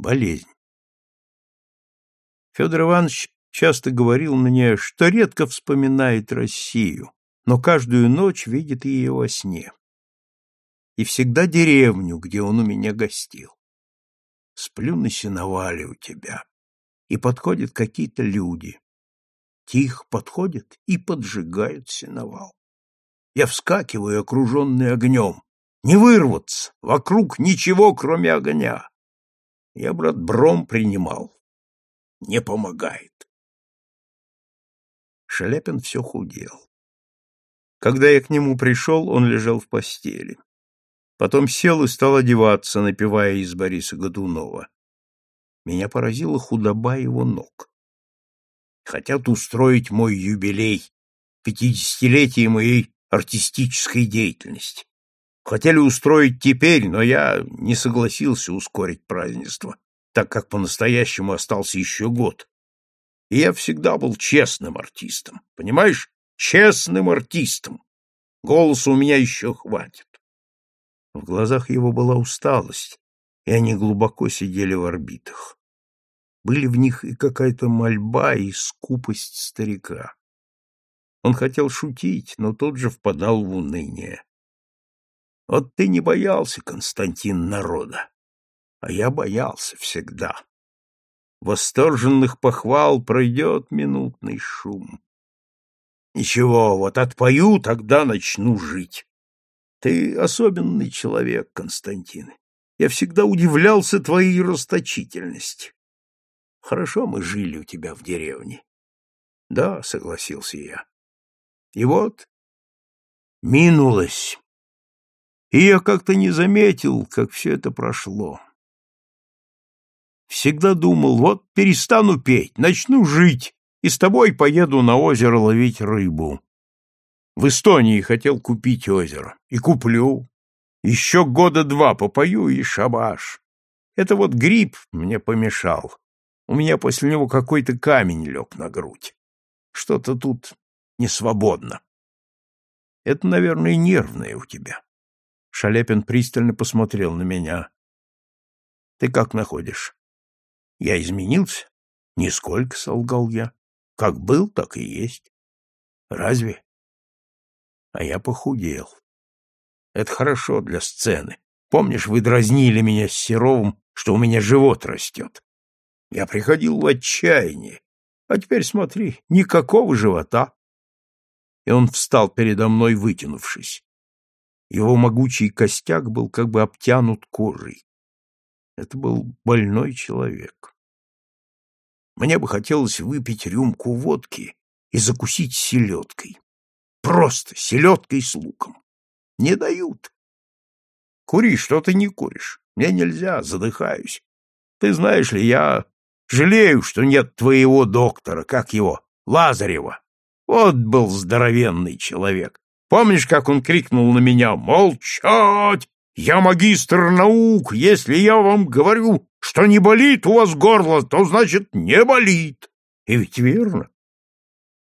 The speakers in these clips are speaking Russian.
болезнь. Федор Иванович часто говорил мне, что редко вспоминает Россию, но каждую ночь видит ее во сне. И всегда деревню, где он у меня гостил. Сплю на сеновале у тебя, и подходят какие-то люди. Тихо подходят и поджигают сеновал. Я вскакиваю, окруженный огнем. Не вырваться, вокруг ничего, кроме огня. Я, брат, бром принимал. Не помогает. Шаляпин все худел. Когда я к нему пришел, он лежал в постели. Потом сел и стал одеваться, напевая из Бориса Годунова. Меня поразила худоба его ног. Хотят устроить мой юбилей, пятидесятилетие моей артистической деятельности. Хотели устроить теперь, но я не согласился ускорить празднество, так как по-настоящему остался еще год. И я всегда был честным артистом, понимаешь? Честным артистом. Голоса у меня еще хватит. В глазах его была усталость, и они глубоко сидели в орбитах. Были в них и какая-то мольба, и скупость старика. Он хотел шутить, но тут же впадал в уныние. Вот ты не боялся, Константин, народа, а я боялся всегда. Восторженных похвал пройдет минутный шум. Ничего, вот отпою, тогда начну жить. Ты особенный человек, Константин. Я всегда удивлялся твоей расточительности. Хорошо мы жили у тебя в деревне. Да, согласился я. И вот минулось. И я как-то не заметил, как все это прошло. Всегда думал, вот перестану петь, начну жить, и с тобой поеду на озеро ловить рыбу. В Эстонии хотел купить озеро. И куплю. Еще года два попою и шабаш. Это вот гриб мне помешал. У меня после него какой-то камень лег на грудь. Что-то тут не свободно. Это, наверное, нервное у тебя. Шаляпин пристально посмотрел на меня. Ты как находишь? Я изменился? Нисколько, солгал я. Как был, так и есть. Разве? А я похудел. Это хорошо для сцены. Помнишь, вы дразнили меня с Серовым, что у меня живот растет? Я приходил в отчаяние. А теперь смотри, никакого живота. И он встал передо мной, вытянувшись. Его могучий костяк был как бы обтянут кожей. Это был больной человек. Мне бы хотелось выпить рюмку водки и закусить селедкой. Просто селедкой с луком. Не дают. Кури, что ты не куришь. Мне нельзя, задыхаюсь. Ты знаешь ли, я жалею, что нет твоего доктора, как его, Лазарева. Вот был здоровенный человек. Помнишь, как он крикнул на меня «Молчать! Я магистр наук! Если я вам говорю, что не болит у вас горло, то значит не болит!» И ведь верно.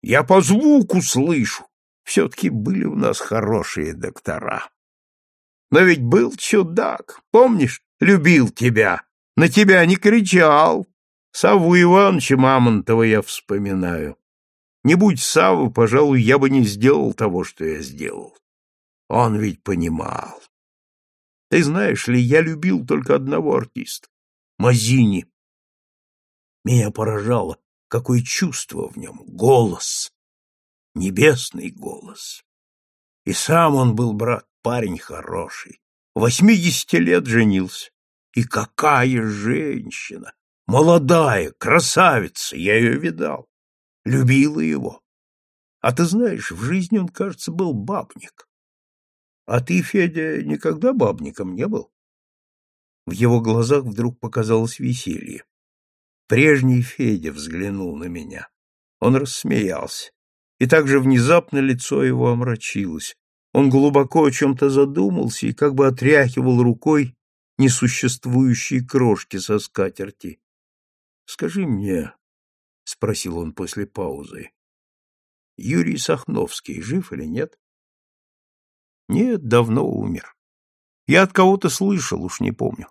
Я по звуку слышу. Все-таки были у нас хорошие доктора. Но ведь был чудак, помнишь, любил тебя, на тебя не кричал. Савву Ивановича Мамонтова я вспоминаю. Не будь Саввы, пожалуй, я бы не сделал того, что я сделал. Он ведь понимал. Ты знаешь ли, я любил только одного артиста — Мазини. Меня поражало, какое чувство в нем, голос, небесный голос. И сам он был, брат, парень хороший. Восьмидесяти лет женился. И какая женщина! Молодая, красавица, я ее видал любила его. А ты знаешь, в жизни он, кажется, был бабник. А ты, Федя, никогда бабником не был? В его глазах вдруг показалось веселье. Прежний Федя взглянул на меня. Он рассмеялся. И так же внезапно лицо его омрачилось. Он глубоко о чем-то задумался и как бы отряхивал рукой несуществующие крошки со скатерти. — Скажи мне, — спросил он после паузы. — Юрий Сахновский жив или нет? — Нет, давно умер. Я от кого-то слышал, уж не помню.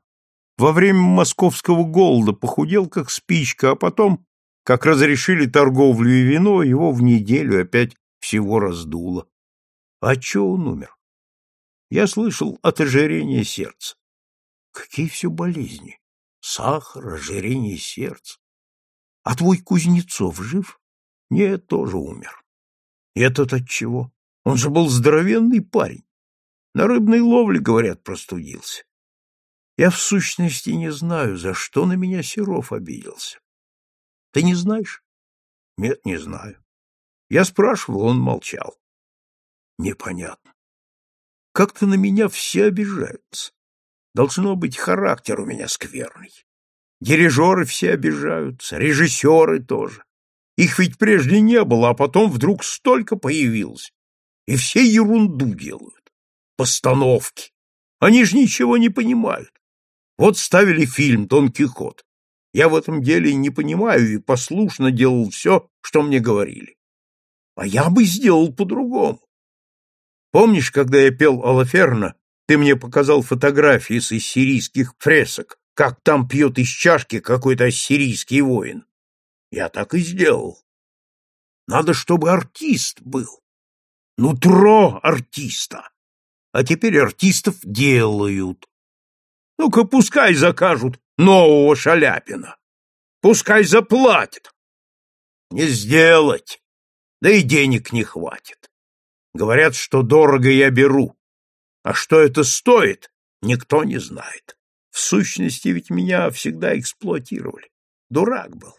во время московского голода похудел как спичка, а потом, как разрешили торговлю и вино, его в неделю опять всего раздуло. А чё он умер? Я слышал от ожирения сердца. Какие все болезни? Сахар, ожирение сердца. А твой Кузнецов жив? Нет, тоже умер. Этот от чего? Он же был здоровенный парень. На рыбной ловле, говорят, простудился. Я в сущности не знаю, за что на меня Серов обиделся. Ты не знаешь? Нет, не знаю. Я спрашивал, он молчал. Непонятно. Как-то на меня все обижаются. Должно быть, характер у меня скверный. Дирижеры все обижаются, режиссеры тоже. Их ведь прежде не было, а потом вдруг столько появилось. И все ерунду делают. Постановки. Они же ничего не понимают. Вот ставили фильм «Дон Кихот». Я в этом деле не понимаю и послушно делал все, что мне говорили. А я бы сделал по-другому. Помнишь, когда я пел Алаферна, ты мне показал фотографии с ассирийских фресок, как там пьет из чашки какой-то ассирийский воин? Я так и сделал. Надо, чтобы артист был. Нутро артиста. А теперь артистов делают. Ну-ка, пускай закажут нового Шаляпина. Пускай заплатят. Не сделать. Да и денег не хватит. Говорят, что дорого я беру. А что это стоит, никто не знает. В сущности, ведь меня всегда эксплуатировали. Дурак был.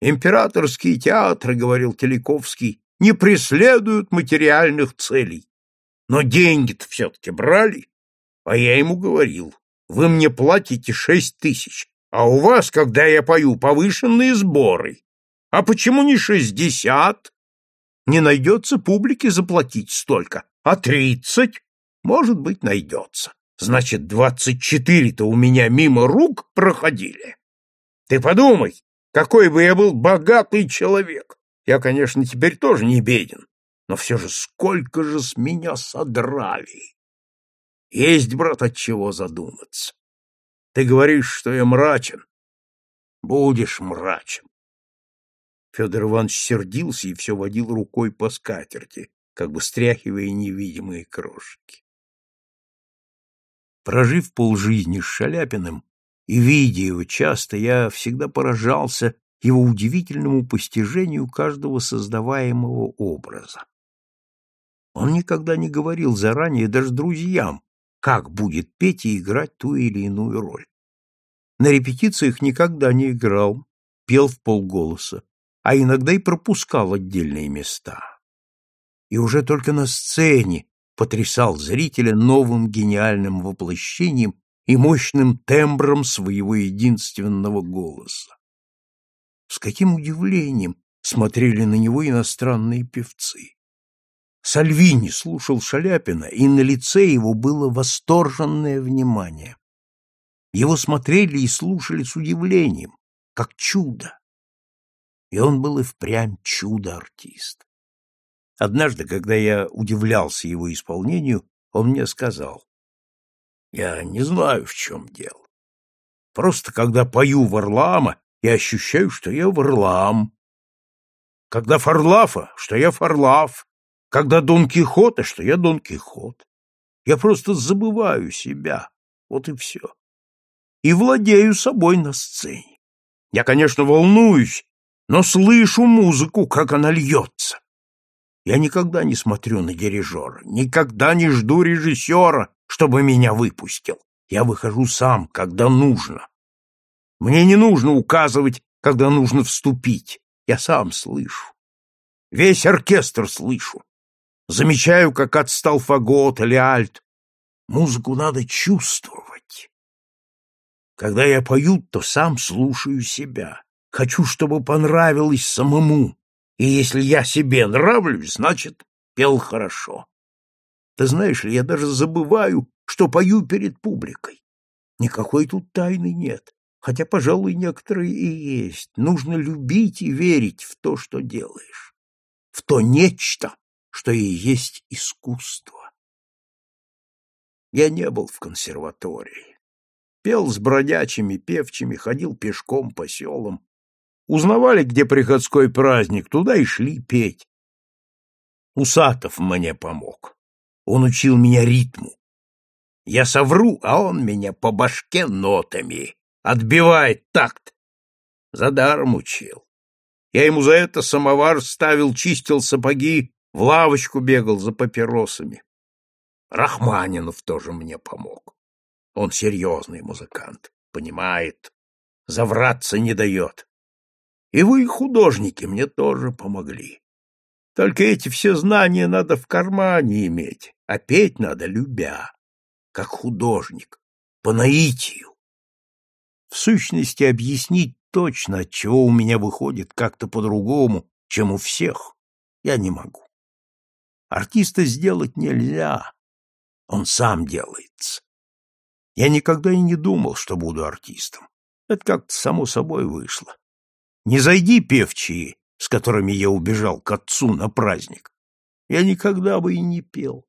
Императорские театры, говорил Телековский, не преследуют материальных целей. Но деньги-то все-таки брали. А я ему говорил, вы мне платите шесть тысяч, а у вас, когда я пою, повышенные сборы. А почему не шестьдесят? Не найдется публике заплатить столько, а тридцать? Может быть, найдется. Значит, двадцать четыре-то у меня мимо рук проходили. Ты подумай, какой бы я был богатый человек. Я, конечно, теперь тоже не беден, но все же сколько же с меня содрали. Есть, брат, от чего задуматься. Ты говоришь, что я мрачен. Будешь мрачен. Федор Иванович сердился и все водил рукой по скатерти, как бы стряхивая невидимые крошки. Прожив полжизни с Шаляпиным и видя его часто, я всегда поражался его удивительному постижению каждого создаваемого образа. Он никогда не говорил заранее даже друзьям, как будет петь и играть ту или иную роль. На репетициях никогда не играл, пел в полголоса, а иногда и пропускал отдельные места. И уже только на сцене потрясал зрителя новым гениальным воплощением и мощным тембром своего единственного голоса. С каким удивлением смотрели на него иностранные певцы. Сальвини слушал Шаляпина, и на лице его было восторженное внимание. Его смотрели и слушали с удивлением, как чудо. И он был и впрямь чудо-артист. Однажды, когда я удивлялся его исполнению, он мне сказал, «Я не знаю, в чем дело. Просто когда пою Варлаама, я ощущаю, что я Варлаам. Когда Фарлафа, что я Фарлаф. Когда Дон Кихота, что я Дон Кихот. Я просто забываю себя, вот и все. И владею собой на сцене. Я, конечно, волнуюсь, но слышу музыку, как она льется. Я никогда не смотрю на дирижера, никогда не жду режиссера, чтобы меня выпустил. Я выхожу сам, когда нужно. Мне не нужно указывать, когда нужно вступить. Я сам слышу. Весь оркестр слышу. Замечаю, как отстал фагот или альт. Музыку надо чувствовать. Когда я пою, то сам слушаю себя. Хочу, чтобы понравилось самому. И если я себе нравлюсь, значит, пел хорошо. Ты знаешь ли, я даже забываю, что пою перед публикой. Никакой тут тайны нет, хотя, пожалуй, некоторые и есть. Нужно любить и верить в то, что делаешь, в то нечто, что и есть искусство. Я не был в консерватории. Пел с бродячими певчими, ходил пешком по селам. Узнавали, где приходской праздник, туда и шли петь. Усатов мне помог. Он учил меня ритму. Я совру, а он меня по башке нотами отбивает такт. За даром учил. Я ему за это самовар ставил, чистил сапоги, в лавочку бегал за папиросами. Рахманинов тоже мне помог. Он серьезный музыкант, понимает, завраться не дает. И вы, художники, мне тоже помогли. Только эти все знания надо в кармане иметь, а петь надо любя, как художник, по наитию. В сущности, объяснить точно, отчего у меня выходит как-то по-другому, чем у всех, я не могу. Артиста сделать нельзя, он сам делается. Я никогда и не думал, что буду артистом. Это как-то само собой вышло. Не зайди певчие, с которыми я убежал к отцу на праздник, я никогда бы и не пел.